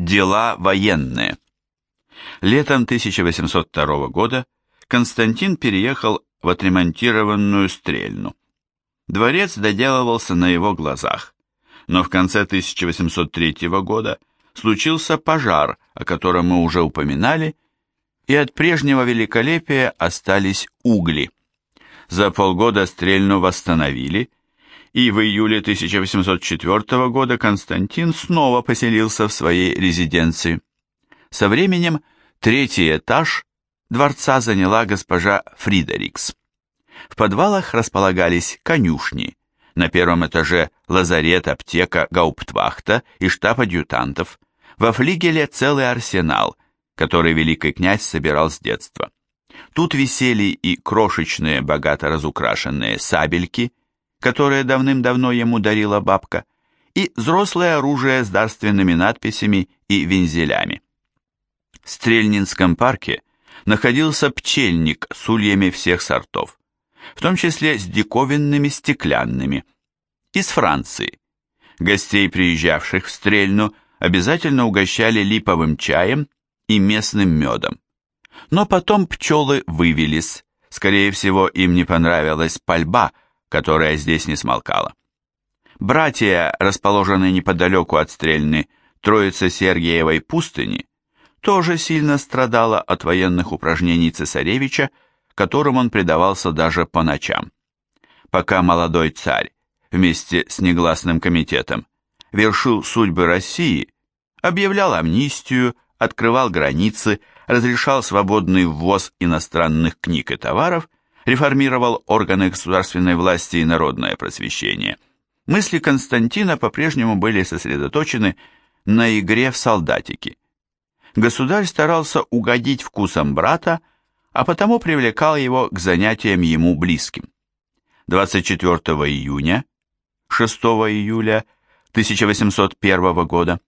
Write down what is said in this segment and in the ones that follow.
Дела военные. Летом 1802 года Константин переехал в отремонтированную Стрельну. Дворец доделывался на его глазах, но в конце 1803 года случился пожар, о котором мы уже упоминали, и от прежнего великолепия остались угли. За полгода Стрельну восстановили, и в июле 1804 года Константин снова поселился в своей резиденции. Со временем третий этаж дворца заняла госпожа Фридерикс. В подвалах располагались конюшни, на первом этаже лазарет, аптека, гауптвахта и штаб адъютантов, во флигеле целый арсенал, который великий князь собирал с детства. Тут висели и крошечные, богато разукрашенные сабельки, которые давным-давно ему дарила бабка, и взрослое оружие с дарственными надписями и вензелями. В Стрельнинском парке находился пчельник с ульями всех сортов, в том числе с диковинными стеклянными, из Франции. Гостей, приезжавших в Стрельну, обязательно угощали липовым чаем и местным медом. Но потом пчелы вывелись, скорее всего, им не понравилась пальба, которая здесь не смолкала. Братья, расположенные неподалеку от Стрельны, Троица Сергиевой пустыни, тоже сильно страдала от военных упражнений цесаревича, которым он предавался даже по ночам. Пока молодой царь вместе с негласным комитетом вершил судьбы России, объявлял амнистию, открывал границы, разрешал свободный ввоз иностранных книг и товаров – реформировал органы государственной власти и народное просвещение. Мысли Константина по-прежнему были сосредоточены на игре в солдатики. Государь старался угодить вкусам брата, а потому привлекал его к занятиям ему близким. 24 июня, 6 июля 1801 года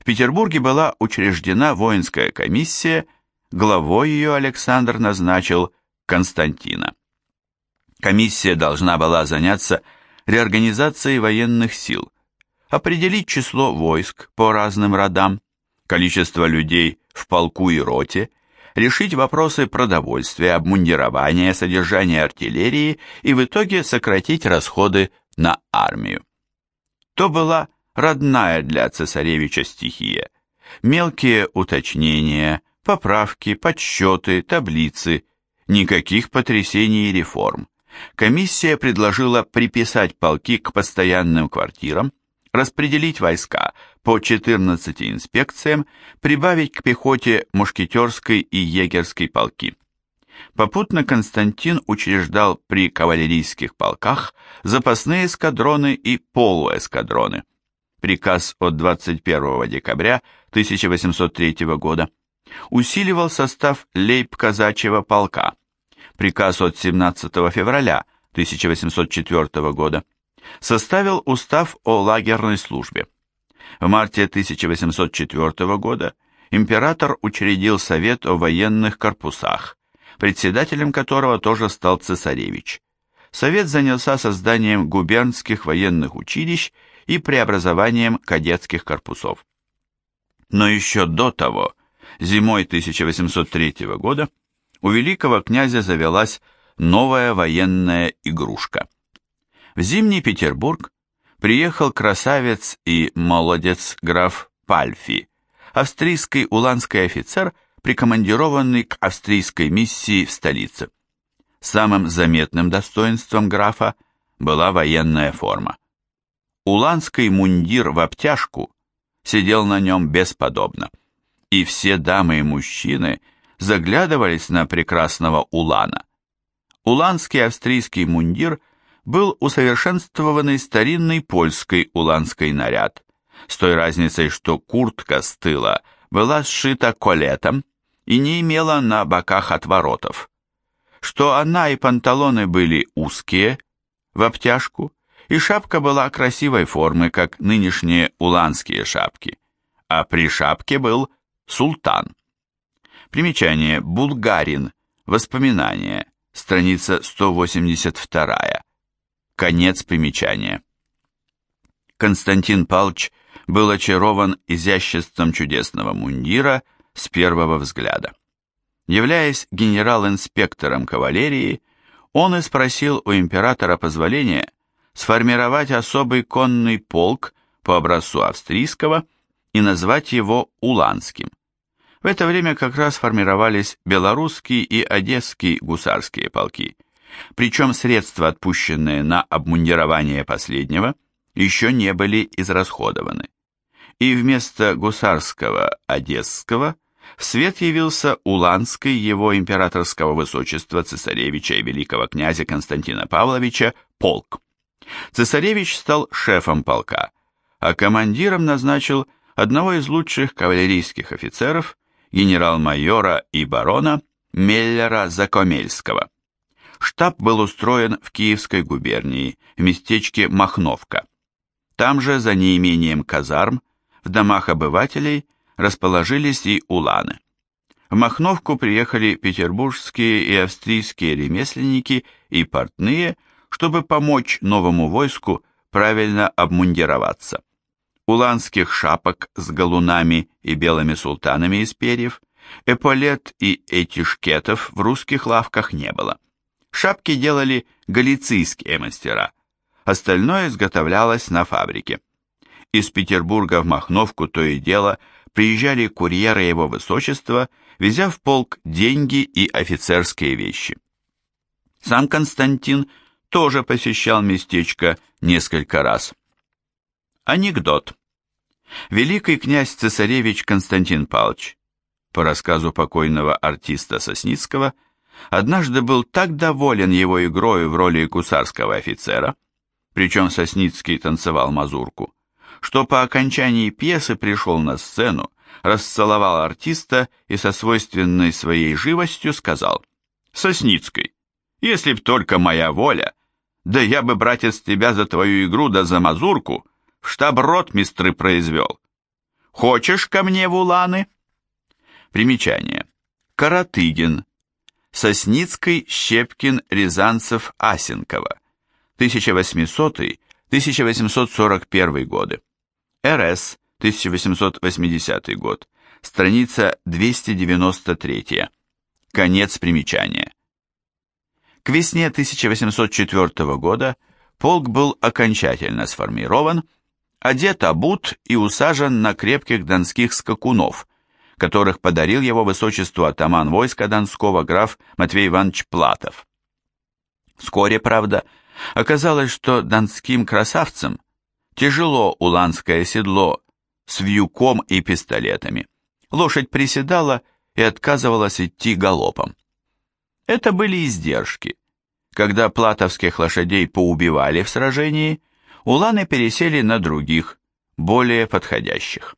в Петербурге была учреждена воинская комиссия, главой ее Александр назначил Константина. Комиссия должна была заняться реорганизацией военных сил, определить число войск по разным родам, количество людей в полку и роте, решить вопросы продовольствия, обмундирования, содержания артиллерии и в итоге сократить расходы на армию. То была родная для цесаревича стихия. Мелкие уточнения, поправки, подсчеты, таблицы, никаких потрясений и реформ комиссия предложила приписать полки к постоянным квартирам, распределить войска по 14 инспекциям, прибавить к пехоте мушкетерской и егерской полки. Попутно Константин учреждал при кавалерийских полках запасные эскадроны и полуэскадроны. Приказ от 21 декабря 1803 года усиливал состав лейб-казачьего полка, приказ от 17 февраля 1804 года, составил устав о лагерной службе. В марте 1804 года император учредил Совет о военных корпусах, председателем которого тоже стал цесаревич. Совет занялся созданием губернских военных училищ и преобразованием кадетских корпусов. Но еще до того, зимой 1803 года, у великого князя завелась новая военная игрушка. В Зимний Петербург приехал красавец и молодец граф Пальфи, австрийский уланский офицер, прикомандированный к австрийской миссии в столице. Самым заметным достоинством графа была военная форма. Уланский мундир в обтяжку сидел на нем бесподобно, и все дамы и мужчины – заглядывались на прекрасного Улана. Уланский австрийский мундир был усовершенствованный старинный польский уланский наряд, с той разницей, что куртка с тыла была сшита колетом и не имела на боках отворотов, что она и панталоны были узкие, в обтяжку, и шапка была красивой формы, как нынешние уланские шапки, а при шапке был султан. Примечание. Булгарин. Воспоминания. Страница 182. Конец примечания. Константин Палч был очарован изяществом чудесного мундира с первого взгляда. Являясь генерал-инспектором кавалерии, он и спросил у императора позволения сформировать особый конный полк по образцу австрийского и назвать его Уланским. В это время как раз формировались белорусские и одесские гусарские полки, причем средства, отпущенные на обмундирование последнего, еще не были израсходованы. И вместо гусарского одесского в свет явился Уланский его императорского высочества цесаревича и великого князя Константина Павловича полк. Цесаревич стал шефом полка, а командиром назначил одного из лучших кавалерийских офицеров, генерал-майора и барона Меллера Закомельского. Штаб был устроен в Киевской губернии, в местечке Махновка. Там же, за неимением казарм, в домах обывателей расположились и уланы. В Махновку приехали петербургские и австрийские ремесленники и портные, чтобы помочь новому войску правильно обмундироваться. Уланских шапок с галунами и белыми султанами из перьев, эполет и этишкетов в русских лавках не было. Шапки делали галицийские мастера, остальное изготовлялось на фабрике. Из Петербурга в Махновку то и дело приезжали курьеры его высочества, везя в полк деньги и офицерские вещи. Сам Константин тоже посещал местечко несколько раз. Анекдот. Великий князь-цесаревич Константин Павлович, по рассказу покойного артиста Сосницкого, однажды был так доволен его игрой в роли гусарского офицера, причем Сосницкий танцевал мазурку, что по окончании пьесы пришел на сцену, расцеловал артиста и со свойственной своей живостью сказал «Сосницкий, если б только моя воля, да я бы, братец, тебя за твою игру да за мазурку в штаб ротмистры произвел. Хочешь ко мне в уланы?» Примечание. Каратыгин, Сосницкий, Щепкин, Рязанцев, Асенкова. 1800-1841 годы. РС, 1880 год. Страница 293. Конец примечания. К весне 1804 года полк был окончательно сформирован, одет, обут и усажен на крепких донских скакунов – которых подарил его высочеству атаман войска Донского граф Матвей Иванович Платов. Вскоре, правда, оказалось, что донским красавцам тяжело уланское седло с вьюком и пистолетами. Лошадь приседала и отказывалась идти галопом. Это были издержки. Когда платовских лошадей поубивали в сражении, уланы пересели на других, более подходящих.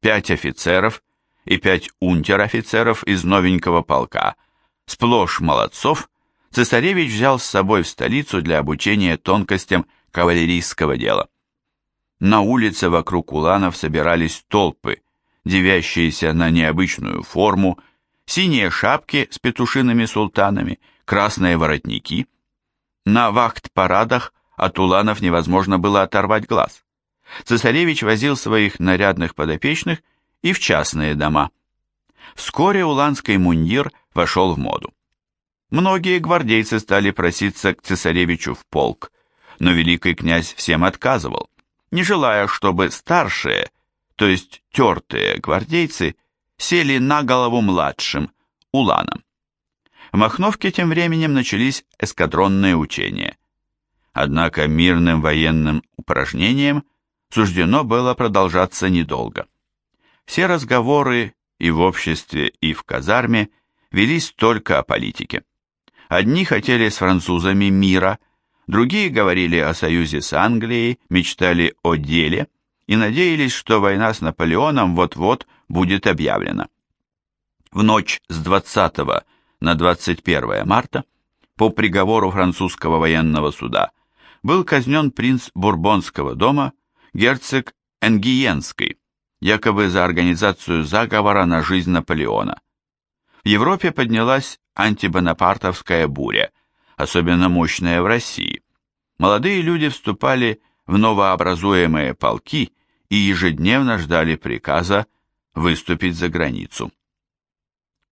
Пять офицеров и пять унтер-офицеров из новенького полка, сплошь молодцов, цесаревич взял с собой в столицу для обучения тонкостям кавалерийского дела. На улице вокруг уланов собирались толпы, девящиеся на необычную форму, синие шапки с петушиными султанами, красные воротники. На вахт-парадах от уланов невозможно было оторвать глаз. Цесаревич возил своих нарядных подопечных и в частные дома. Вскоре уланский мундир вошел в моду. Многие гвардейцы стали проситься к цесаревичу в полк, но великий князь всем отказывал, не желая, чтобы старшие, то есть тертые гвардейцы, сели на голову младшим, уланам. В Махновке тем временем начались эскадронные учения. Однако мирным военным упражнениям суждено было продолжаться недолго. Все разговоры и в обществе, и в казарме велись только о политике. Одни хотели с французами мира, другие говорили о союзе с Англией, мечтали о деле и надеялись, что война с Наполеоном вот-вот будет объявлена. В ночь с 20 на 21 марта по приговору французского военного суда был казнен принц Бурбонского дома, герцог Энгиенский, якобы за организацию заговора на жизнь Наполеона. В Европе поднялась антибонапартовская буря, особенно мощная в России. Молодые люди вступали в новообразуемые полки и ежедневно ждали приказа выступить за границу.